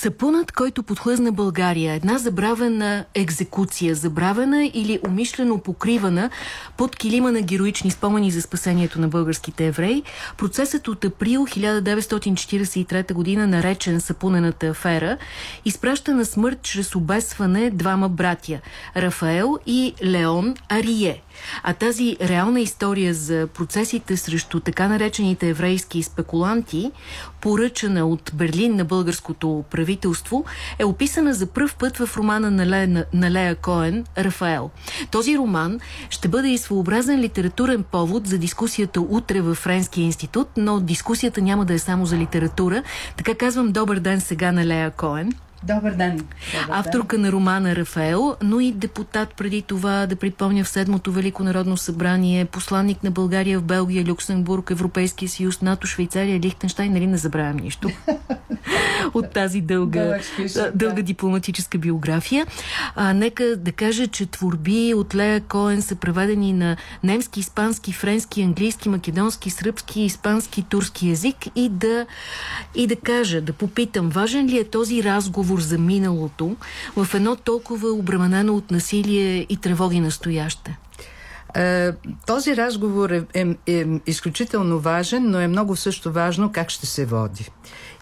Сапунът, който подхлъзна България, една забравена екзекуция, забравена или умишлено покривана под килима на героични спомени за спасението на българските евреи. Процесът от април 1943 година, наречен Сапунената афера, изпраща на смърт чрез обесване двама братя – Рафаел и Леон Арие. А тази реална история за процесите срещу така наречените еврейски спекуланти, поръчана от Берлин на българското правителство, е описана за пръв път в романа на Лея, на Лея Коен «Рафаел». Този роман ще бъде и своеобразен литературен повод за дискусията утре в Френския институт, но дискусията няма да е само за литература. Така казвам добър ден сега на Лея Коен. Добър ден. Добър Авторка ден. на романа Рафаел, но и депутат преди това, да припомня в Седмото Велико народно събрание, посланник на България в Белгия, Люксембург, Европейския съюз, НАТО, Швейцария, Лихтенштайн, нали не забравям нищо от тази дълга, дълга дипломатическа биография. А, нека да кажа, че творби от Лея Коен са преведени на немски, испански, френски, английски, македонски, сръбски, испански, турски язик и да, и да кажа, да попитам, важен ли е този разговор разговор за миналото в едно толкова обременено от насилие и тревоги настояще? Е, този разговор е, е, е изключително важен, но е много също важно как ще се води.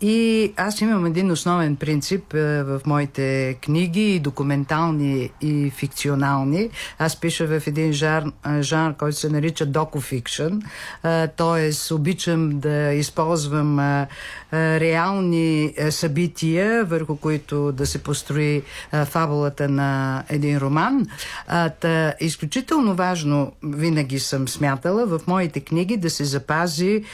И аз имам един основен принцип е, в моите книги, и документални и фикционални. Аз пиша в един жар, е, жанр, който се нарича докофикшн. Т.е. обичам да използвам е, е, реални е, събития, върху които да се построи е, фабулата на един роман. Та, изключително важно винаги съм смятала в моите книги да се запази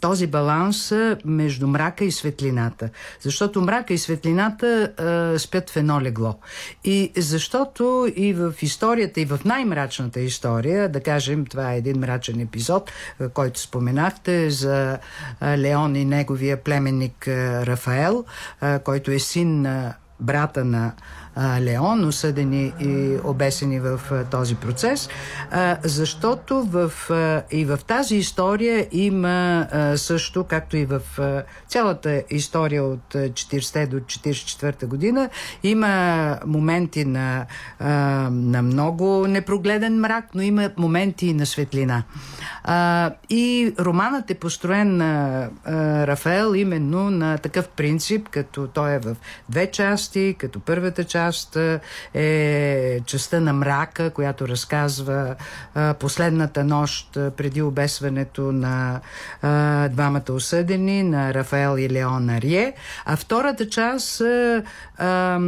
този баланс между мрак мрака и светлината. Защото мрака и светлината а, спят в едно легло. И защото и в историята, и в най-мрачната история, да кажем, това е един мрачен епизод, а, който споменахте за а, Леон и неговия племенник а, Рафаел, а, който е син на брата на Леон, осъдени и обесени в този процес, защото в, и в тази история има също, както и в цялата история от 40 до 44 година, има моменти на, на много непрогледен мрак, но има моменти на светлина. И романът е построен на Рафаел именно на такъв принцип, като той е в две части, като първата част е частта на мрака, която разказва а, последната нощ преди обесването на а, двамата осъдени, на Рафаел и Леон Арие, а втората част а, а,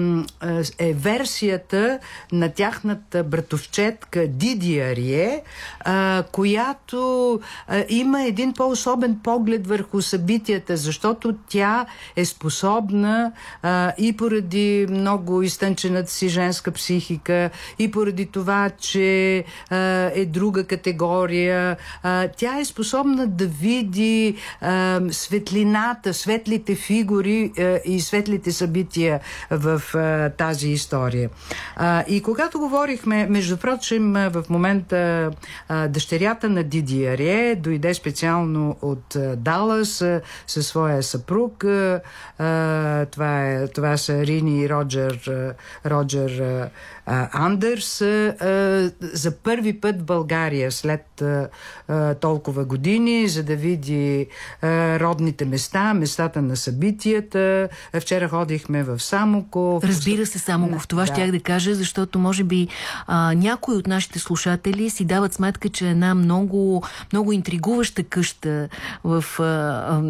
е версията на тяхната братовчетка Диди Арие, а, която а, има един по-особен поглед върху събитията, защото тя е способна а, и поради много изтънчената си женска психика, и поради това, че а, е друга категория, а, тя е способна да види а, светлината, светлите фигури а, и светлите събития в а, тази история. А, и когато говорихме, между прочим, в момента а, дъщерята на Диди Диаре, дойде специално от Далас със своя съпруг. Това, е, това са Рини и Роджер, Роджер Андерс. За първи път в България след толкова години, за да види родните места, местата на събитията. Вчера ходихме в Самоков. Разбира се, Самоков. Това да. щях да кажа, защото може би а, някои от нашите слушатели си дават сметка, че една много много интригуваща къща в а,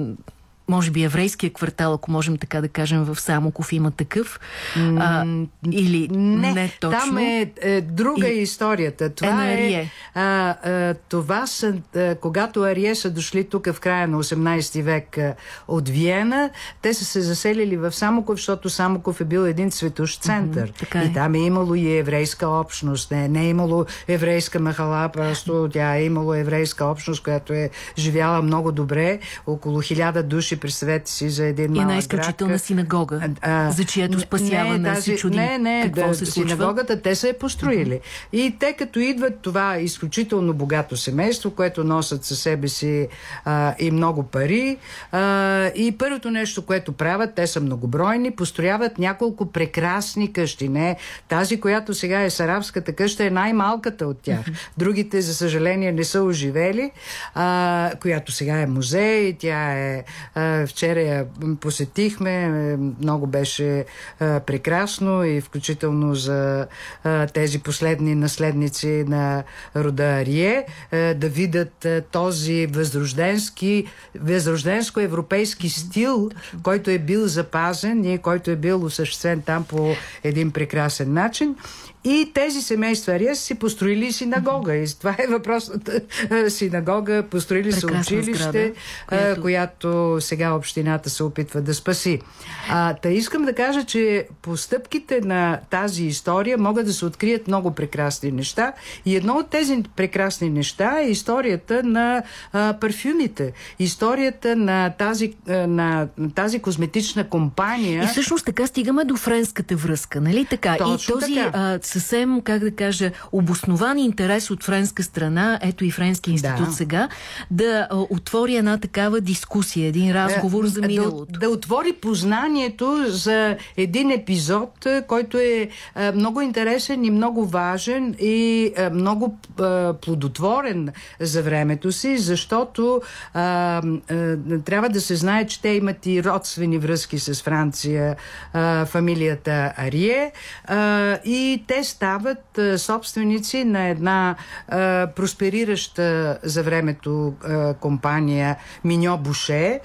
може би еврейския квартал, ако можем така да кажем, в Самоков има такъв. А, или не, не точно. Там е, е друга и, историята. Това е, е а, а, това са, а, когато Арие са дошли тук в края на 18 век а, от Виена, те са се заселили в Самоков, защото Самоков е бил един цветущ център. Mm-hmm, е. И там е имало и еврейска общност. Не, не е имало еврейска махала, просто тя е имало еврейска общност, която е живяла много добре. Около хиляда души души, представете си, за един малък Една изключителна синагога, а, за чието спасяване не, тази, се чудим не, не, какво да, се случва. Синагогата те са е построили. Mm-hmm. И те като идват това изключително богато семейство, което носят със себе си а, и много пари. А, и първото нещо, което правят, те са многобройни, построяват няколко прекрасни къщи. Не, тази, която сега е Сарабската къща, е най-малката от тях. Другите, за съжаление, не са оживели, а, която сега е музей. Тя е. А, вчера я посетихме. Много беше а, прекрасно и включително за а, тези последни наследници на рода Арие да видят този възрожденски, възрожденско-европейски стил, който е бил запазен и който е бил осъществен там по един прекрасен начин. И тези семейства Ария си построили синагога. И това е въпросната синагога. Построили са училище, сграда, която... която сега общината се опитва да спаси. А, та искам да кажа, че постъпките на тази история могат да се открият много прекрасни неща. И едно от тези прекрасни неща е историята на а, парфюмите. Историята на тази, а, на тази козметична компания. И всъщност така стигаме до френската връзка, нали така? Точно и този така. А, съвсем, как да кажа, обоснован интерес от френска страна, ето и Френски институт Да. сега, да а, отвори една такава дискусия, един разговор за да, миналото. да отвори познанието за един епизод, който е много интересен и много важен и много плодотворен за времето си, защото е, е, трябва да се знае, че те имат и родствени връзки с Франция, е, фамилията Арие е, и те стават собственици на една е, просперираща за времето е, компания Миньо Буше е,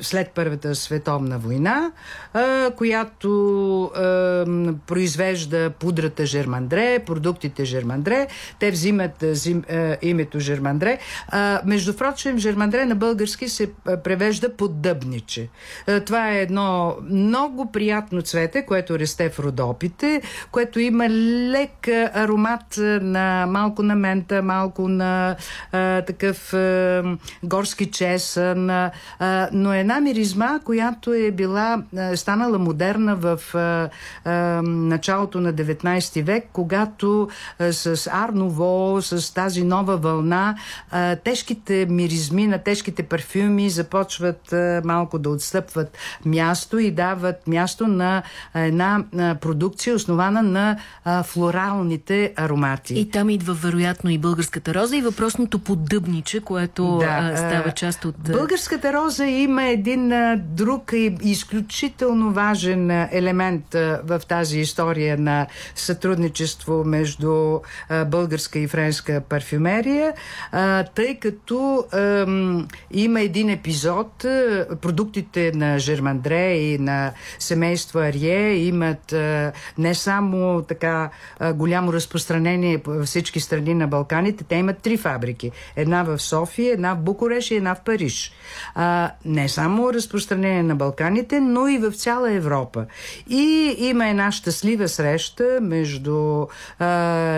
след Първата световна война, е, която е, произвежда пудрата Жермандре, продуктите Жермандре. Те взимат е, зим, е, името Жермандре. Е, между прочим, Жермандре на български се превежда поддъбниче. Е, това е едно много приятно цвете, което расте в Родопите, което има лек аромат на малко на мента, малко на а, такъв а, горски чесън, а, но една миризма, която е била, а, станала модерна в а, а, началото на 19 век, когато а, с Арново, с тази нова вълна, а, тежките миризми на тежките парфюми започват а, малко да отстъпват място и дават място на една а, продукция, основана на а, флоралните аромати. И там идва вероятно и българската роза и въпросното поддъбниче, което а, става част от... а, Българската роза има един а, друг и изключително важен а, елемент а, в тази история на сътрудничество между а, българска и френска парфюмерия, а, тъй като ам, има един епизод, а, продуктите на Жермандре и на семейство Арие имат а, не само така голямо разпространение във всички страни на Балканите, те имат три фабрики. Една в София, една в Букуреш и една в Париж. А, не само разпространение на Балканите, но и в цяла Европа. И има една щастлива среща между а,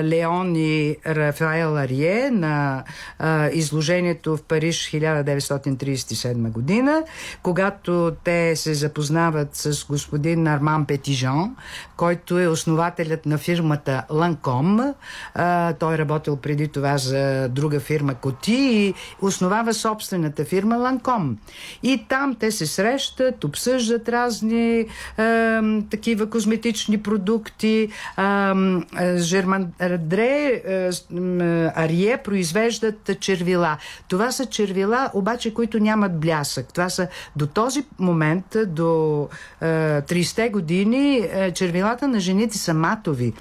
Леон и Рафаел Арие на а, изложението в Париж 1937 година, когато те се запознават с господин Арман Петижан, който е основателят на фирмата Ланком. А, той е работил преди това за друга фирма Коти и основава собствената фирма Ланком. И там те се срещат, обсъждат разни е, такива козметични продукти. Е, Жермандре, е, Арие произвеждат червила. Това са червила, обаче, които нямат блясък. Това са до този момент, до е, 30-те години, червилата на жените са матови.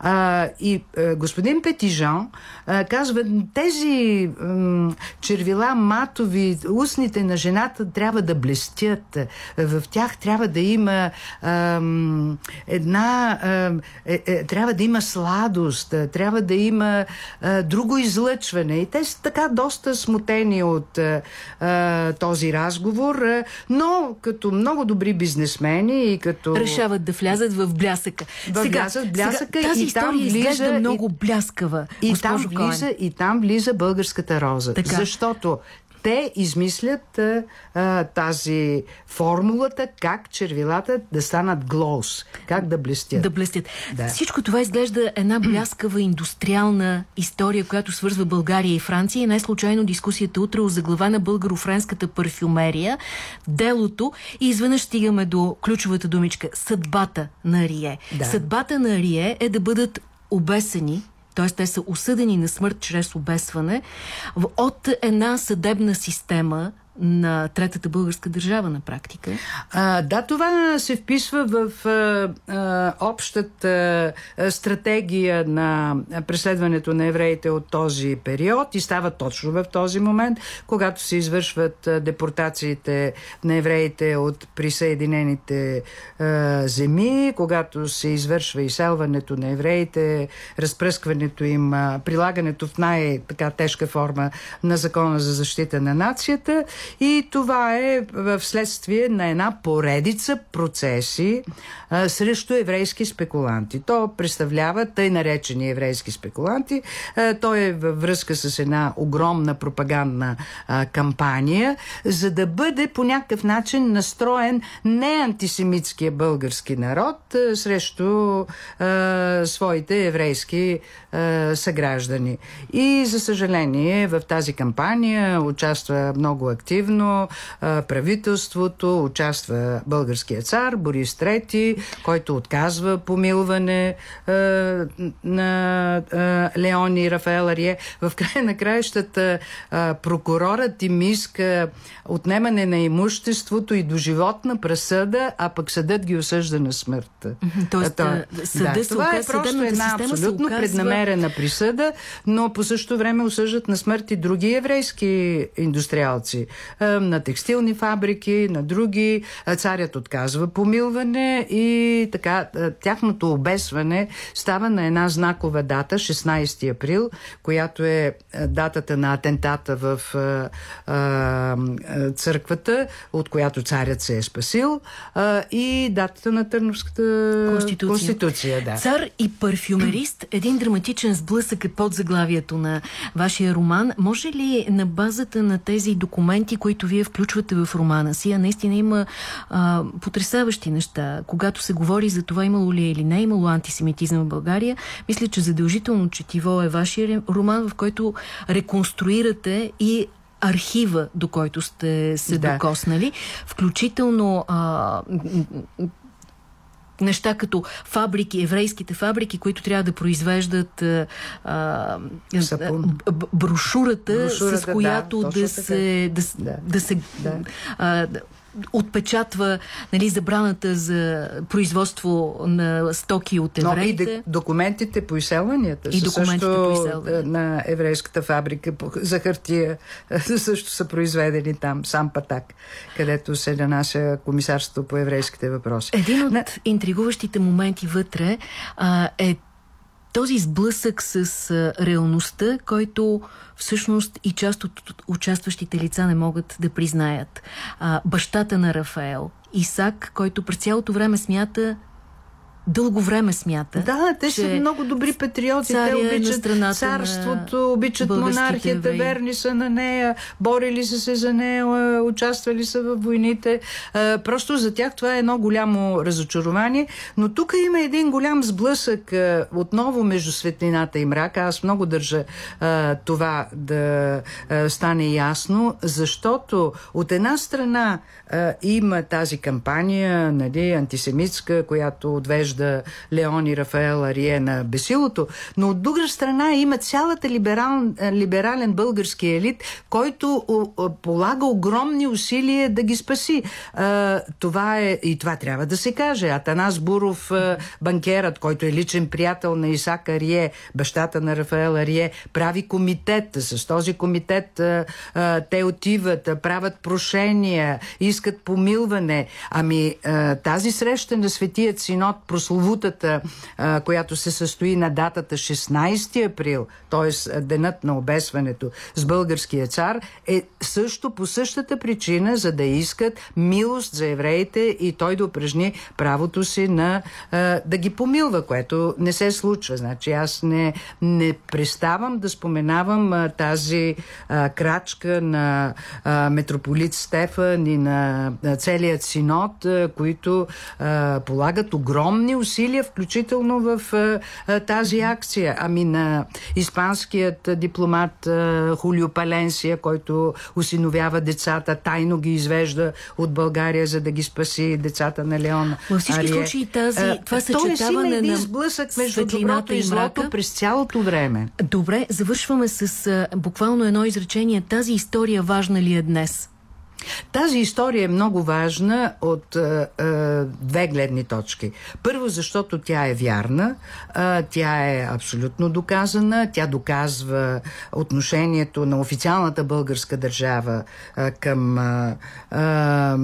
А, и е, господин Петижан е, казва, тези м, червила матови, устните на жената трябва да блестят. В тях трябва да има ам, една... Е, е, трябва да има сладост, трябва да има е, друго излъчване. И те са така доста смутени от е, този разговор, е, но като много добри бизнесмени и като... решават да влязат в блясъка. Да блясъка сега, тази и там влиза много бляскава. И там, влиза, и там влиза българската роза. Така. Защото те измислят а, а, тази формулата как червилата да станат глоус, как да блестят. Да блестят. Да. Всичко това изглежда една бляскава индустриална история, която свързва България и Франция и най-случайно дискусията утре глава на българо-френската парфюмерия, делото и изведнъж стигаме до ключовата думичка съдбата на Рие. Да. Съдбата на Рие е да бъдат обесени т.е. те са осъдени на смърт чрез обесване от една съдебна система, на Третата българска държава на практика? А, да, това се вписва в а, а, общата стратегия на преследването на евреите от този период и става точно в този момент, когато се извършват депортациите на евреите от присъединените а, земи, когато се извършва изселването на евреите, разпръскването им, а, прилагането в най-така тежка форма на закона за защита на нацията и това е вследствие на една поредица процеси а, срещу еврейски спекуланти. То представлява тъй наречени еврейски спекуланти. А, той е във връзка с една огромна пропагандна а, кампания, за да бъде по някакъв начин настроен не антисемитския български народ а, срещу а, своите еврейски а, съграждани. И за съжаление в тази кампания участва много активно активно правителството, участва българския цар Борис III, който отказва помилване на Леони Рафаел Арие. В края на краищата прокурорът им иска отнемане на имуществото и до животна пресъда, а пък съдът ги осъжда на смърт. Тоест, съда да, това е просто една абсолютно оказва... преднамерена присъда, но по същото време осъждат на смърт и други еврейски индустриалци на текстилни фабрики, на други. Царят отказва помилване и така тяхното обесване става на една знакова дата, 16 април, която е датата на атентата в църквата, от която царят се е спасил и датата на Търновската конституция. конституция да. Цар и парфюмерист, един драматичен сблъсък е под заглавието на вашия роман. Може ли на базата на тези документи, които вие включвате в романа си, а наистина има а, потрясаващи неща. Когато се говори за това имало ли е или не имало антисемитизъм в България, мисля, че задължително четиво е вашия роман, в който реконструирате и архива, до който сте се да. докоснали, включително а, неща като фабрики, еврейските фабрики, които трябва да произвеждат а, а, брошурата, брошурата, с която да, да, се, да, да, да се да. А, отпечатва нали, забраната за производство на стоки от евреите. Но и документите по изселванията и документите също по изселванията. на еврейската фабрика за хартия също са произведени там, сам Патак, където се нанася комисарството по еврейските въпроси. Един от на... интригуващите моменти вътре а, е този сблъсък с реалността, който всъщност и част от участващите лица не могат да признаят. А, бащата на Рафаел, Исак, който през цялото време смята, дълго време смята. Да, те са много добри патриоти. Те обичат на царството, обичат монархията, евреи. верни са на нея, борили са се за нея, участвали са в войните. Просто за тях това е едно голямо разочарование. Но тук има един голям сблъсък отново между светлината и мрака. Аз много държа това да стане ясно, защото от една страна има тази кампания, нали, антисемитска, която отвежда осъжда Леон Рафаел Арие на бесилото, но от друга страна има цялата либерал, либерален български елит, който полага огромни усилия да ги спаси. Това е, и това трябва да се каже. Атанас Буров, банкерът, който е личен приятел на Исак Арие, бащата на Рафаел Арие, прави комитет. С този комитет те отиват, правят прошения, искат помилване. Ами тази среща на Светият Синод прословутата, а, която се състои на датата 16 април, т.е. денът на обесването с българския цар, е също по същата причина, за да искат милост за евреите и той да упражни правото си на а, да ги помилва, което не се случва. Значи аз не, не преставам да споменавам а, тази а, крачка на а, митрополит Стефан и на, на целият синод, а, които а, полагат огромни усилия, включително в а, а, тази акция. Ами на испанският дипломат а, Хулио Паленсия, който осиновява децата, тайно ги извежда от България, за да ги спаси децата на Леон. Във всички Ария. случаи тази, това съчетаване на сблъсък между доброто и злото през цялото време. Добре, завършваме с а, буквално едно изречение. Тази история важна ли е днес? Тази история е много важна от а, а, две гледни точки. Първо, защото тя е вярна, а, тя е абсолютно доказана, тя доказва отношението на официалната българска държава а, към, а, а,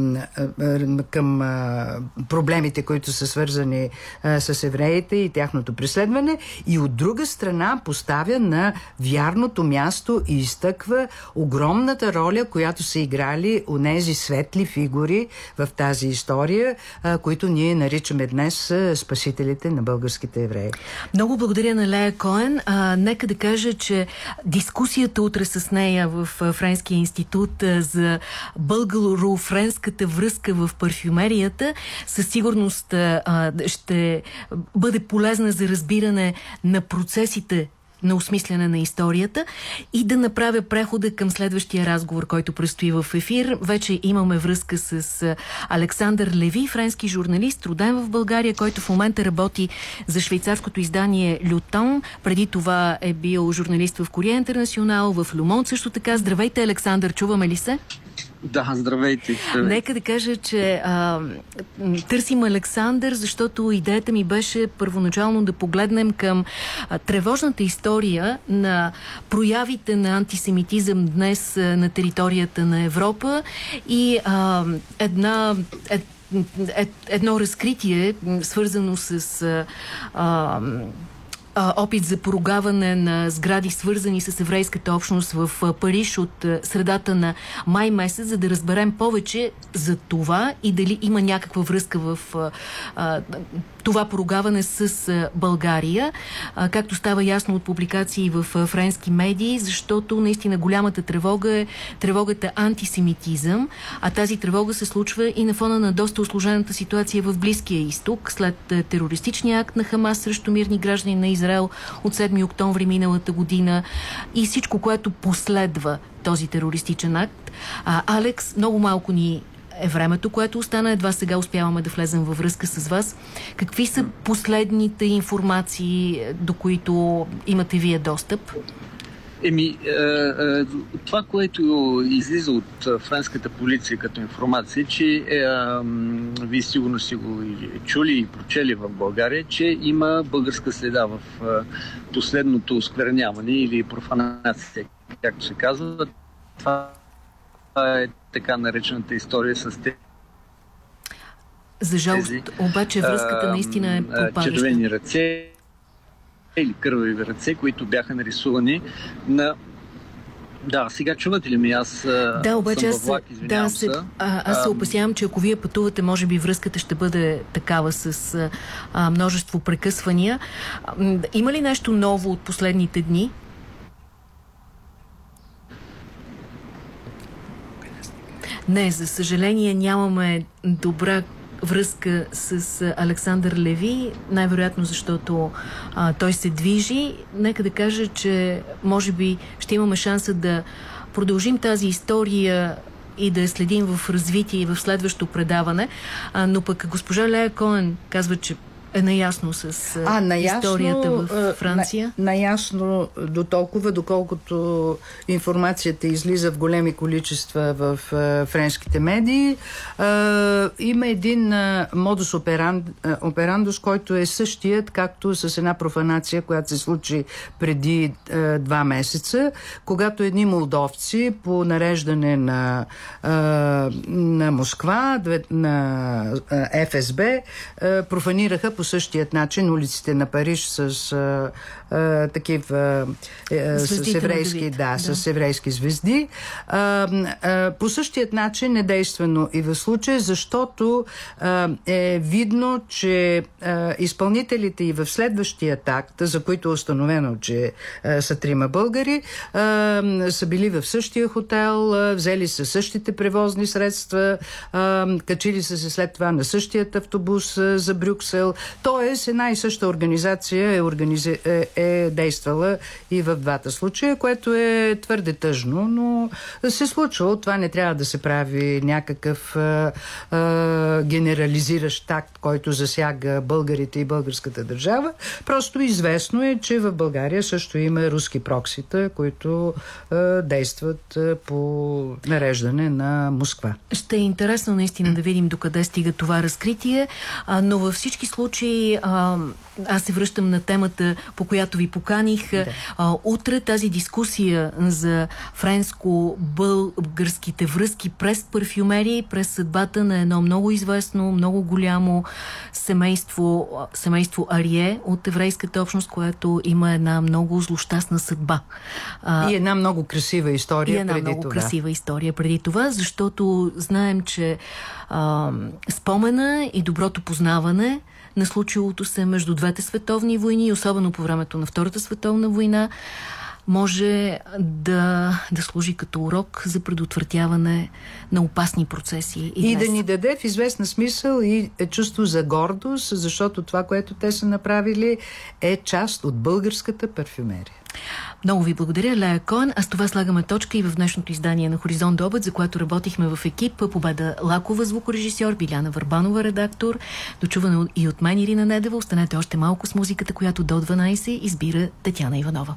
към а, проблемите, които са свързани а, с евреите и тяхното преследване, и от друга страна поставя на вярното място и изтъква огромната роля, която са играли онези светли фигури в тази история, а, които ние наричаме днес спасителите на българските евреи. Много благодаря на Лея Коен. А, нека да кажа, че дискусията утре с нея в Френския институт а, за българо-френската връзка в парфюмерията със сигурност а, ще бъде полезна за разбиране на процесите на осмисляне на историята и да направя прехода към следващия разговор, който предстои в ефир. Вече имаме връзка с Александър Леви, френски журналист, роден в България, който в момента работи за швейцарското издание Лютон. Преди това е бил журналист в Корея Интернационал, в Люмон също така. Здравейте, Александър, чуваме ли се? Да, здравейте. здравейте. Нека да кажа, че а, търсим Александър, защото идеята ми беше първоначално да погледнем към а, тревожната история на проявите на антисемитизъм днес а, на територията на Европа и а, една... Е, едно разкритие, свързано с а, а, опит за поругаване на сгради, свързани с еврейската общност в а, Париж от а, средата на май месец, за да разберем повече за това и дали има някаква връзка в а, а, това поругаване с България, както става ясно от публикации в френски медии, защото наистина голямата тревога е тревогата антисемитизъм, а тази тревога се случва и на фона на доста осложената ситуация в Близкия изток, след терористичния акт на Хамас срещу мирни граждани на Израел от 7 октомври миналата година и всичко, което последва този терористичен акт. А, Алекс, много малко ни е времето, което остана. Едва сега успяваме да влезем във връзка с вас. Какви са последните информации, до които имате вие достъп? Еми, е, е, това, което излиза от е, френската полиция като информация, че е, вие сигурно си го чули и прочели в България, че има българска следа в е, последното оскверняване или профанация, както се казва. Това е така наречената история с те. За жалост, обаче връзката наистина е попадаща. Червени ръце, или кървави ръце, които бяха нарисувани на да, сега чувате ли ми? Аз да, обаче аз, влак, да, се, а, аз се опасявам, че ако вие пътувате, може би връзката ще бъде такава с а, множество прекъсвания. Има ли нещо ново от последните дни? Не, за съжаление нямаме добра връзка с Александър Леви, най-вероятно защото а, той се движи. Нека да кажа, че може би ще имаме шанса да продължим тази история и да я следим в развитие и в следващо предаване. А, но пък госпожа Лея Коен казва, че е наясно с а, наясно, историята в Франция? На, наясно до толкова, доколкото информацията излиза в големи количества в а, френските медии. А, има един модус операнд, операндус, който е същият, както с една профанация, която се случи преди а, два месеца, когато едни молдовци по нареждане на, а, на Москва, на ФСБ, профанираха по по същият начин улиците на Париж с а, а, такива а, с еврейски, да, да, с еврейски звезди. А, а, по същият начин е действено и в случая, защото а, е видно, че а, изпълнителите и в следващия такт, за които е установено, че а, са трима българи, а, са били в същия хотел, а, взели са същите превозни средства, а, качили са се след това на същият автобус а, за Брюксел. Тоест, една и съща организация е, организи... е, е действала и в двата случая, което е твърде тъжно, но се случва. Това не трябва да се прави някакъв а, а, генерализиращ такт, който засяга българите и българската държава. Просто известно е, че в България също има руски проксита, които а, действат а, по нареждане на Москва. Ще е интересно наистина да видим докъде стига това разкритие, а, но във всички случаи а, аз се връщам на темата, по която ви поканих. Да. А, утре тази дискусия за френско-българските връзки през парфюмери, през съдбата на едно много известно, много голямо семейство, семейство Арие от еврейската общност, което има една много злощастна съдба. И една много красива история и една преди много това. красива история преди това, защото знаем, че а, спомена и доброто познаване на случилото се между двете световни войни, особено по времето на Втората световна война, може да, да служи като урок за предотвратяване на опасни процеси. И, и да ни даде в известна смисъл и е чувство за гордост, защото това, което те са направили, е част от българската парфюмерия. Много ви благодаря, Лея Коен. А с това слагаме точка и в днешното издание на Хоризонт обед, за което работихме в екип. Победа Лакова, звукорежисьор, Биляна Върбанова, редактор. Дочуване и от мен Ирина Недева. Останете още малко с музиката, която до 12 избира Татяна Иванова.